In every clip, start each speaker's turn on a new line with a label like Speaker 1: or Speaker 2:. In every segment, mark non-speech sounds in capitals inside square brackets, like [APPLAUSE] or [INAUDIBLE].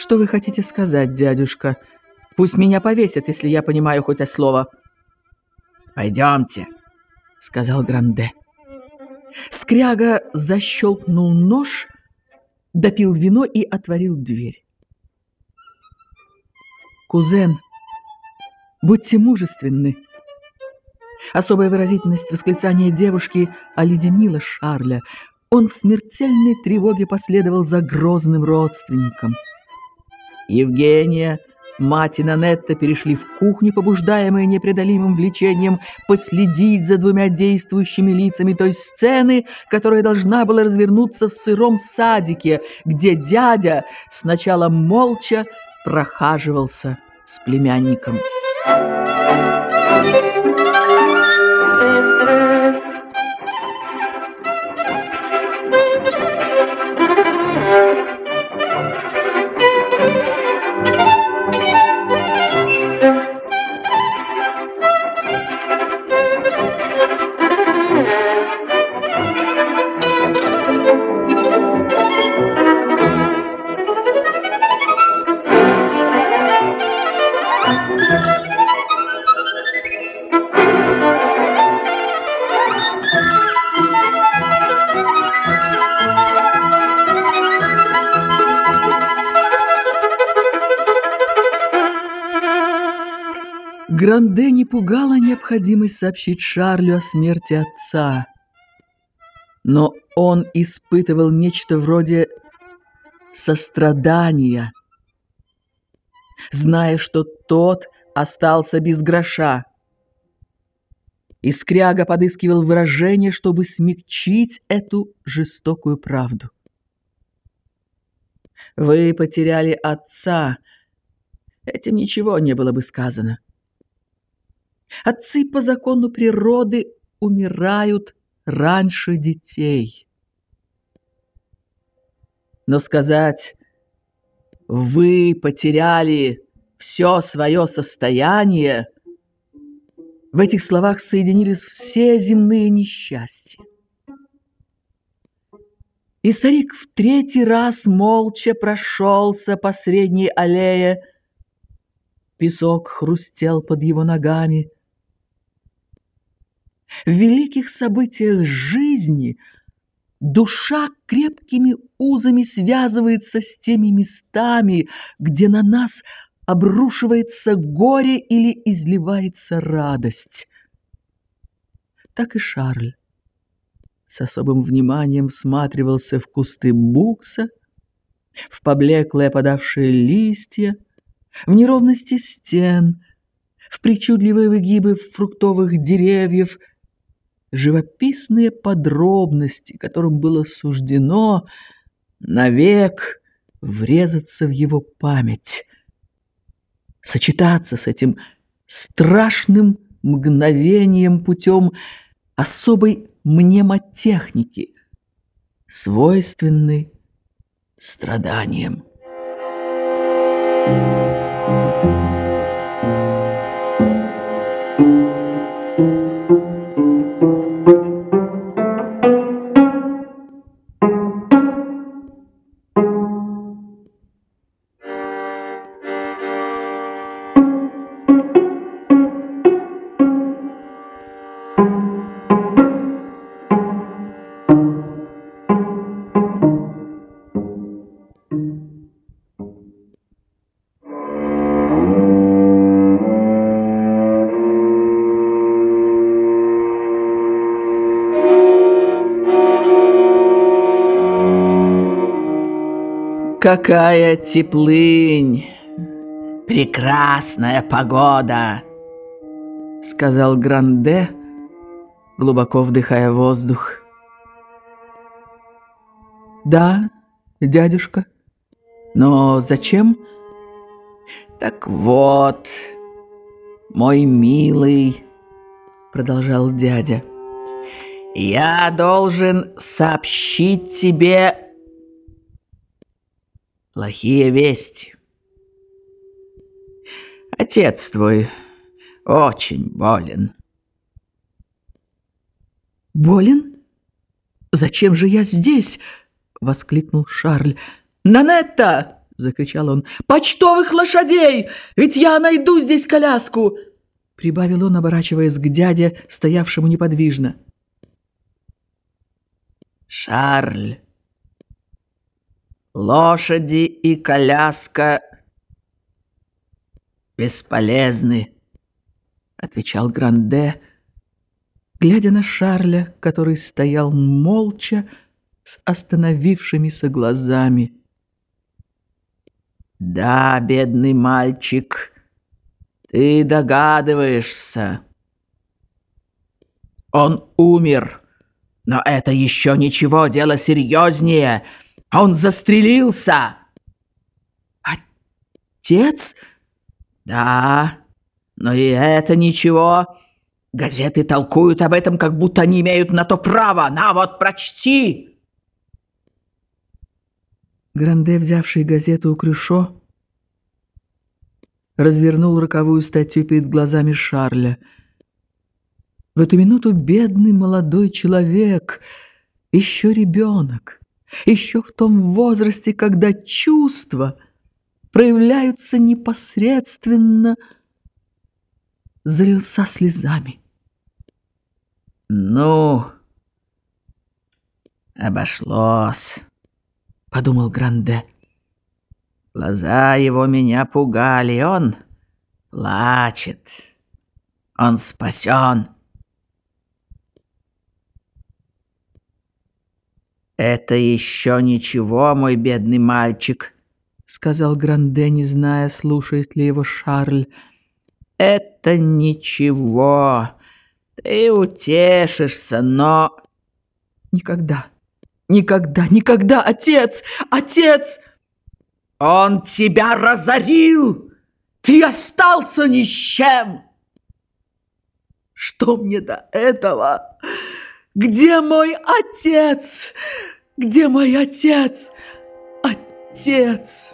Speaker 1: Что вы хотите сказать, дядюшка? Пусть меня повесят, если я понимаю хоть слово.
Speaker 2: Пойдемте, сказал Гранде.
Speaker 1: Скряга защелкнул нож, допил вино и отворил дверь. Кузен, будьте мужественны. Особая выразительность восклицания девушки оледенила Шарля. Он в смертельной тревоге последовал за грозным родственником. Евгения, мать и Нанетта перешли в кухню, побуждаемые непреодолимым влечением последить за двумя действующими лицами той сцены, которая должна была развернуться в сыром садике, где дядя сначала молча прохаживался с племянником. Гранде не пугала необходимость сообщить Шарлю о смерти отца. Но он испытывал нечто вроде сострадания, зная, что тот остался без гроша. Искряга подыскивал выражение, чтобы смягчить эту жестокую правду. «Вы потеряли отца», этим ничего не было бы сказано. Отцы по закону природы умирают раньше детей. Но сказать «вы потеряли все свое состояние» в этих словах соединились все земные несчастья. И старик в третий раз молча прошелся по средней аллее. Песок хрустел под его ногами. В великих событиях жизни душа крепкими узами связывается с теми местами, где на нас обрушивается горе или изливается радость. Так и Шарль с особым вниманием всматривался в кусты букса, в поблеклые подавшие листья, в неровности стен, в причудливые выгибы фруктовых деревьев — живописные подробности, которым было суждено навек врезаться в его память, сочетаться с этим страшным мгновением путем особой мнемотехники, свойственной страданиям. Thank you. Какая теплынь! Прекрасная погода! Сказал Гранде, глубоко вдыхая воздух. Да, дядюшка. Но зачем? Так вот, мой милый, продолжал дядя, я должен сообщить тебе плохие вести. Отец твой очень болен. Болен? Зачем же я здесь? воскликнул Шарль. Нанетта, закричал он. «Почтовых лошадей! Ведь я найду здесь коляску!» Прибавил он, оборачиваясь к дяде, стоявшему неподвижно.
Speaker 2: «Шарль, лошади и коляска бесполезны», — отвечал Гранде, глядя на Шарля, который стоял молча с остановившимися глазами. «Да, бедный мальчик, ты догадываешься. Он умер, но это еще ничего, дело серьезнее. Он застрелился!»
Speaker 1: «Отец?»
Speaker 2: «Да, но и это ничего. Газеты толкуют об этом, как будто они имеют на то право. На вот, прочти!»
Speaker 1: Гранде, взявший газету у Крюшо, развернул роковую статью перед глазами Шарля. В эту минуту бедный молодой человек, еще ребенок, еще в том возрасте, когда чувства проявляются непосредственно, залился слезами.
Speaker 2: «Ну, обошлось». — подумал Гранде. Глаза его меня пугали, он плачет. Он спасен. «Это еще ничего, мой бедный мальчик», — сказал Гранде, не зная, слушает ли его Шарль. «Это ничего. Ты утешишься, но...»
Speaker 1: «Никогда, Никогда, никогда, отец, отец!
Speaker 2: Он тебя разорил! Ты остался ни с чем!
Speaker 1: Что мне до этого? Где мой отец? Где мой отец? Отец!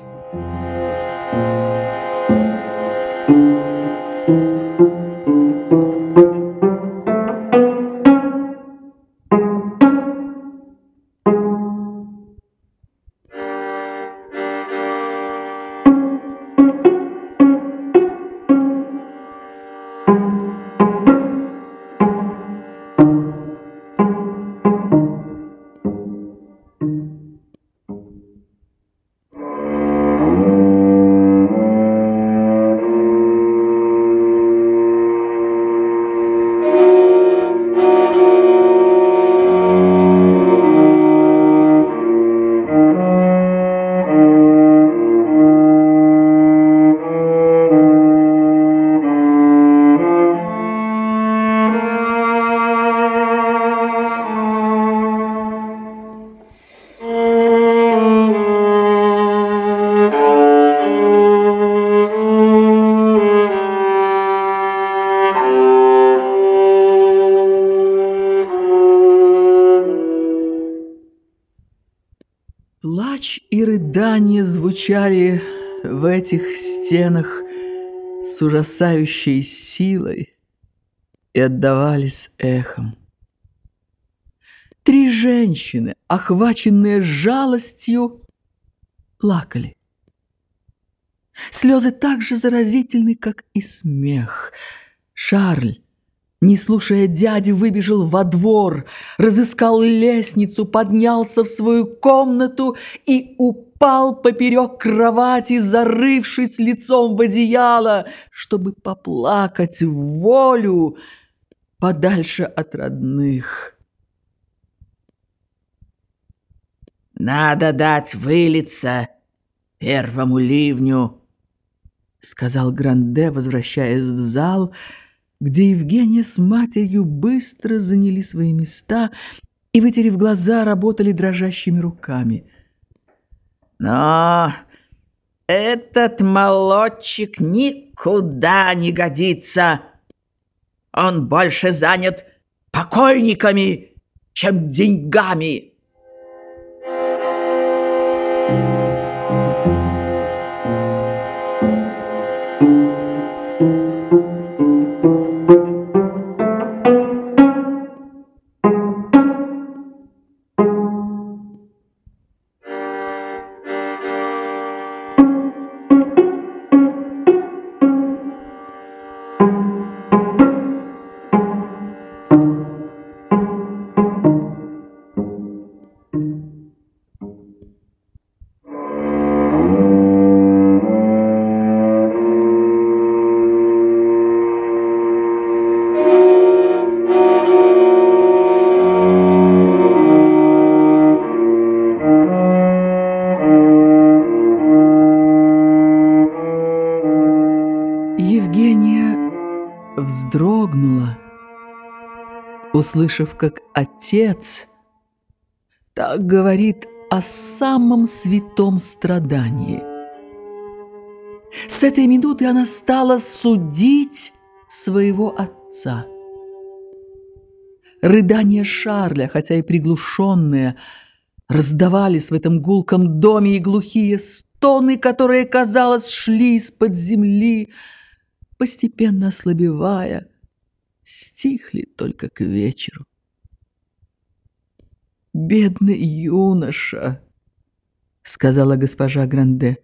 Speaker 1: Плач и рыдания звучали в этих стенах с ужасающей силой и отдавались эхом. Три женщины, охваченные жалостью, плакали. Слезы так же заразительны, как и смех. Шарль не слушая дяди, выбежал во двор, разыскал лестницу, поднялся в свою комнату и упал поперек кровати, зарывшись лицом в одеяло, чтобы поплакать в волю подальше от родных.
Speaker 2: «Надо дать вылиться первому ливню», — сказал Гранде, возвращаясь в зал, — где Евгения с матерью быстро заняли свои места и, вытерев глаза, работали дрожащими руками. «Но этот молодчик никуда не годится. Он больше занят покойниками, чем деньгами».
Speaker 1: Услышав, как отец так говорит о самом святом страдании. С этой минуты она стала судить своего отца. Рыдания Шарля, хотя и приглушенные, раздавались в этом гулком доме и глухие стоны, которые, казалось, шли из-под земли, постепенно ослабевая, стихли только к вечеру. «Бедный юноша!» — сказала госпожа Гранде.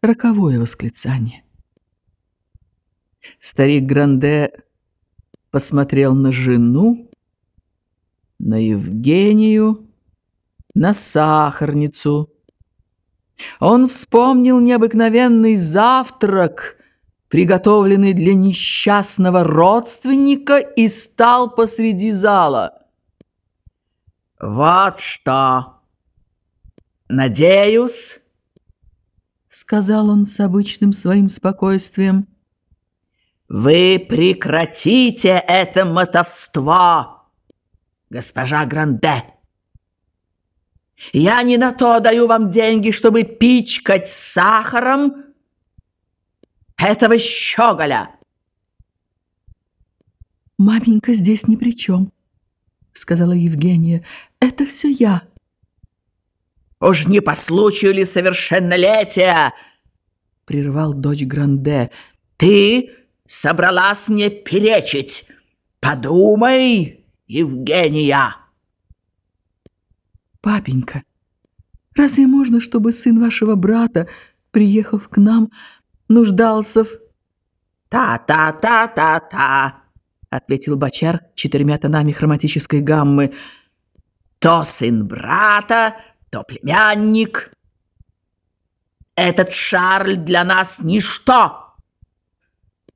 Speaker 1: Роковое восклицание. Старик Гранде посмотрел на жену, на Евгению, на сахарницу. Он вспомнил необыкновенный завтрак, приготовленный для несчастного родственника, и стал посреди зала.
Speaker 2: «Вот что! Надеюсь, — сказал он с обычным своим спокойствием, — вы прекратите это мотовство, госпожа Гранде. Я не на то даю вам деньги, чтобы пичкать сахаром этого щеголя.
Speaker 1: Маменька здесь ни при чем, — сказала Евгения. Это все я.
Speaker 2: Уж не по случаю ли совершеннолетия? Прервал дочь Гранде. Ты собралась мне перечить. Подумай, Евгения.
Speaker 1: Папенька, разве можно, чтобы сын вашего брата, приехав к нам, нуждался в...
Speaker 2: Та-та-та-та-та, ответил Бочар четырьмя тонами хроматической гаммы. То сын брата, то племянник. Этот Шарль для нас ничто.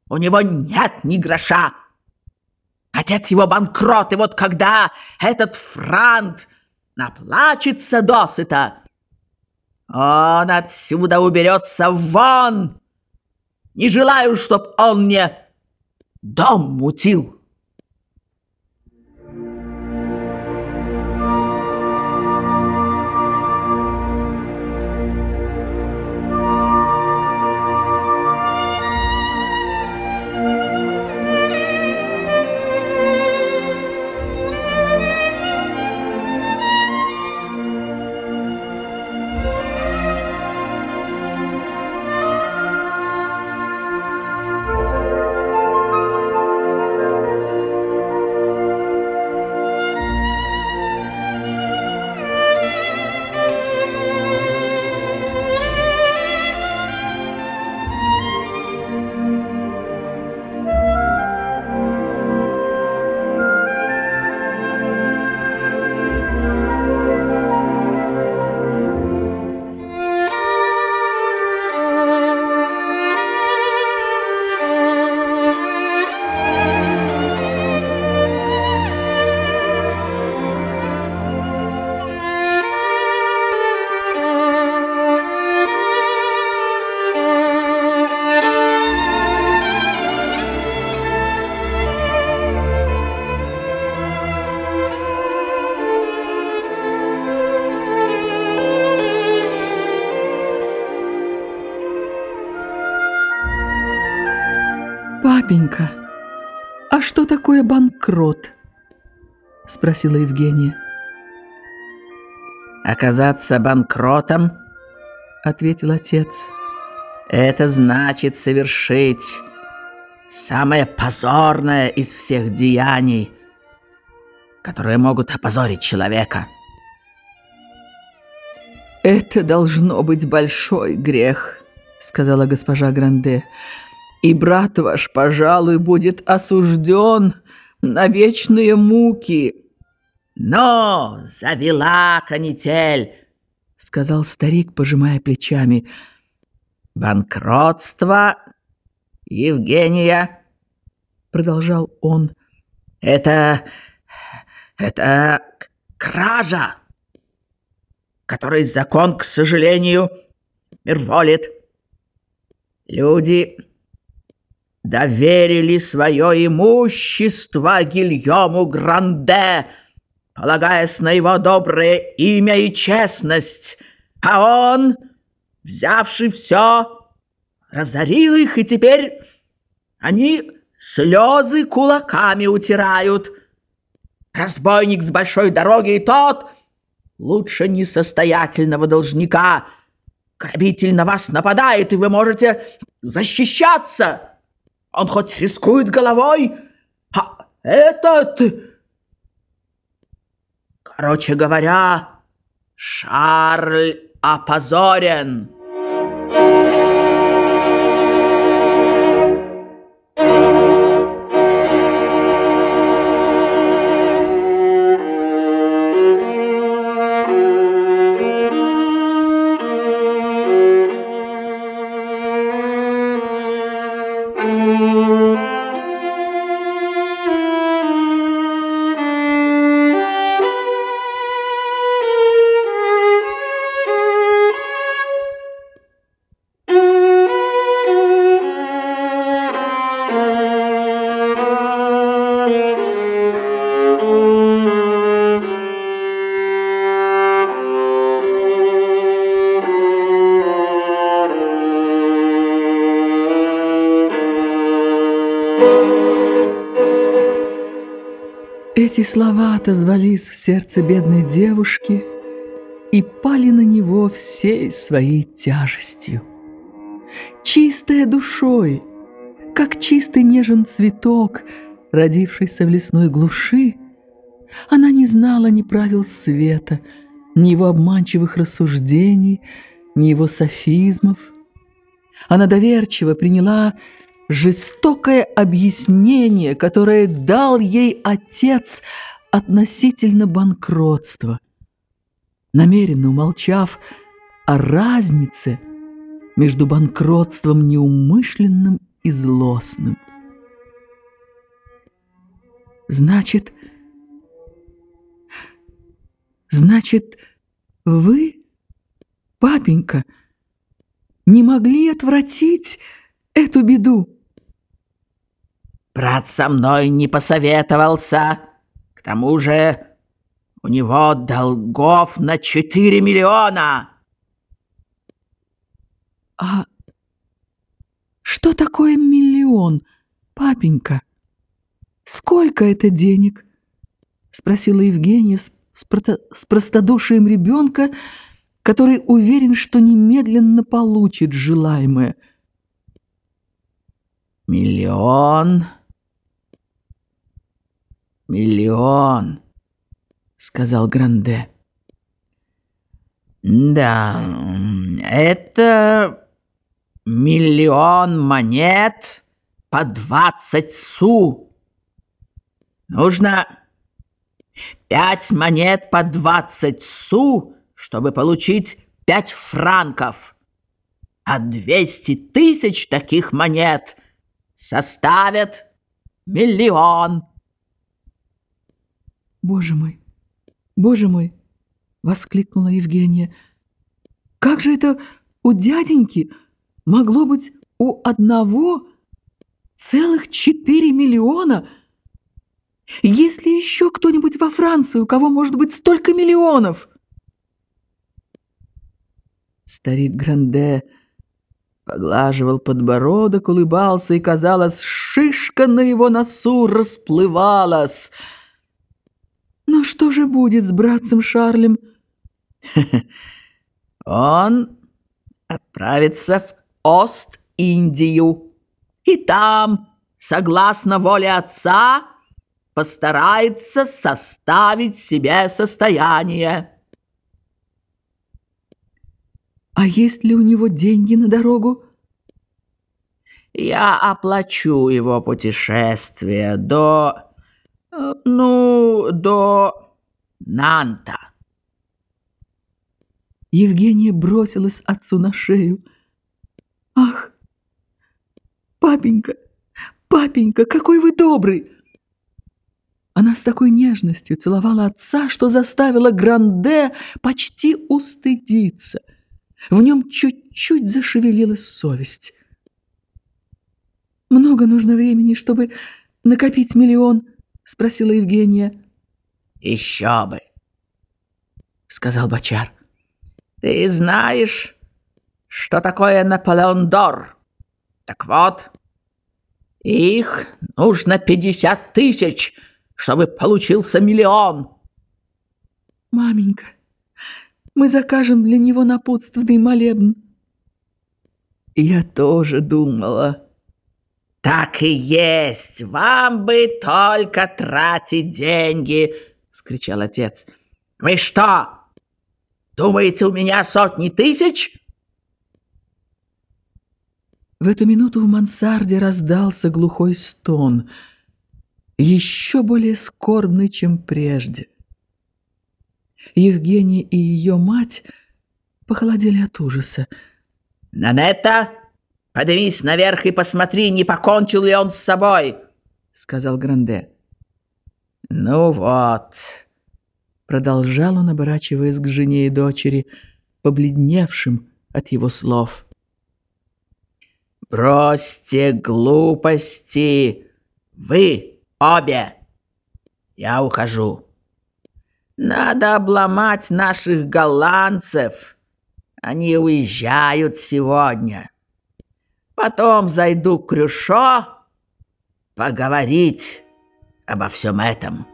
Speaker 2: У него нет ни гроша. Отец его банкрот, и вот когда этот франт наплачется досыта, он отсюда уберется вон. Не желаю, чтоб он мне дом мутил.
Speaker 1: «Папенька, а что такое банкрот?» — спросила Евгения.
Speaker 2: «Оказаться банкротом?» — ответил отец. «Это значит совершить самое позорное из всех деяний, которые могут опозорить человека».
Speaker 1: «Это должно быть большой грех», — сказала госпожа Гранде и брат ваш, пожалуй, будет осужден на вечные муки».
Speaker 2: «Но завела канитель», — сказал старик, пожимая плечами. «Банкротство, Евгения», — продолжал он, — «это... это кража, которой закон, к сожалению, мирволит. Люди доверили свое имущество Гильому Гранде, полагаясь на его доброе имя и честность, а он, взявший все, разорил их, и теперь они слезы кулаками утирают. Разбойник с большой дороги и тот лучше несостоятельного должника. Грабитель на вас нападает, и вы можете защищаться. Он хоть рискует головой, а этот... Короче говоря, Шарль опозорен.
Speaker 1: Эти слова отозвались в сердце бедной девушки и пали на него всей своей тяжестью. Чистая душой, как чистый нежен цветок, родившийся в лесной глуши, она не знала ни правил света, ни его обманчивых рассуждений, ни его софизмов. Она доверчиво приняла жестокое объяснение, которое дал ей отец относительно банкротства, намеренно умолчав о разнице между банкротством неумышленным и злостным. Значит, значит, вы, папенька, не могли отвратить эту беду?
Speaker 2: Брат со мной не посоветовался. К тому же у него долгов на четыре миллиона.
Speaker 1: А что такое миллион, папенька? Сколько это денег? Спросила Евгения с, прото с простодушием ребенка, который уверен, что немедленно получит желаемое.
Speaker 2: Миллион «Миллион», — сказал Гранде. «Да, это миллион монет по двадцать су. Нужно пять монет по двадцать су, чтобы получить пять франков, а двести тысяч таких монет составят миллион».
Speaker 1: «Боже мой! Боже мой!» — воскликнула Евгения. «Как же это у дяденьки могло быть у одного целых четыре миллиона? Есть ли еще кто-нибудь во Франции, у кого может быть столько миллионов?» Старик Гранде поглаживал подбородок, улыбался, и, казалось, шишка на его носу расплывалась — но что же будет с братцем Шарлем? [LAUGHS]
Speaker 2: Он отправится в Ост-Индию. И там, согласно воле отца, постарается составить себе состояние.
Speaker 1: А есть ли у него деньги на дорогу?
Speaker 2: Я оплачу его путешествие до ну, до Нанта.
Speaker 1: Евгения бросилась отцу на шею. «Ах, папенька, папенька, какой вы добрый!» Она с такой нежностью целовала отца, что заставила Гранде почти устыдиться. В нем чуть-чуть зашевелилась совесть. Много нужно времени, чтобы накопить миллион? Спросила Евгения.
Speaker 2: Еще бы, сказал Бочар. Ты знаешь, что такое Наполеон Дор? Так вот, их нужно пятьдесят тысяч, чтобы получился миллион.
Speaker 1: Маменька, мы закажем для него напутственный молебн. Я тоже думала.
Speaker 2: Так и есть, вам бы только тратить деньги, скричал отец. Вы что, думаете, у меня сотни тысяч?
Speaker 1: В эту минуту в мансарде раздался глухой стон, еще более скорбный, чем прежде. Евгения и ее мать похолодели от ужаса.
Speaker 2: «Нанетта, поднимись наверх и посмотри, не покончил ли он с собой», — сказал Гранде. «Ну вот», — продолжал он, оборачиваясь к жене и дочери, побледневшим от его слов. «Бросьте глупости, вы обе! Я ухожу. Надо обломать наших голландцев». Они уезжают сегодня. Потом зайду к Крюшо поговорить обо всем этом».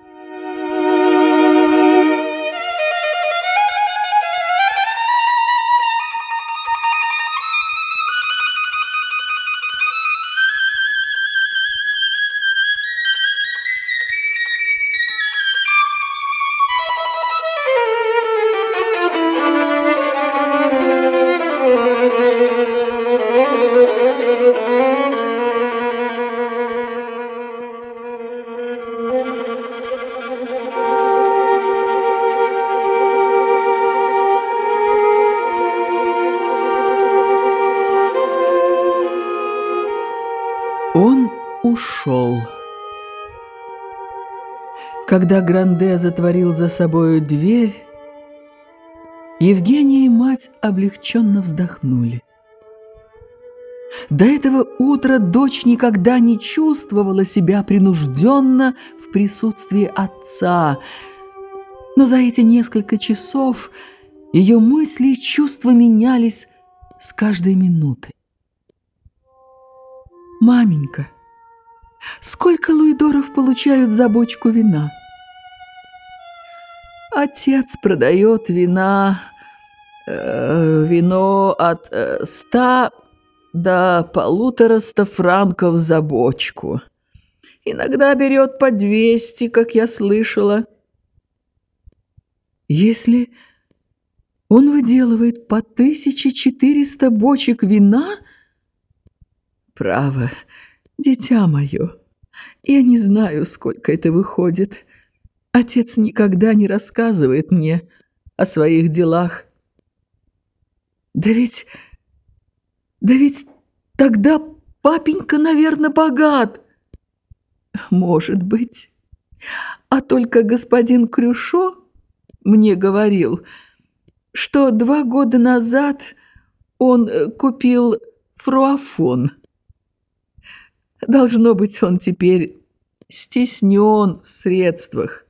Speaker 1: Когда Гранде затворил за собою дверь, Евгения и мать облегченно вздохнули. До этого утра дочь никогда не чувствовала себя принужденно в присутствии отца, но за эти несколько часов ее мысли и чувства менялись с каждой минутой. «Маменька, сколько луидоров получают за бочку вина?» «Отец продает вина, э, вино от э, ста до полутораста франков за бочку. Иногда берет по двести, как я слышала. Если он выделывает по тысяче четыреста бочек вина...» Право, дитя мое, я не знаю, сколько это выходит. Отец никогда не рассказывает мне о своих делах. Да ведь... Да ведь тогда папенька, наверное, богат. Может быть. А только господин Крюшо мне говорил, что два года назад он э, купил фруафон. Должно быть, он теперь стеснен в средствах.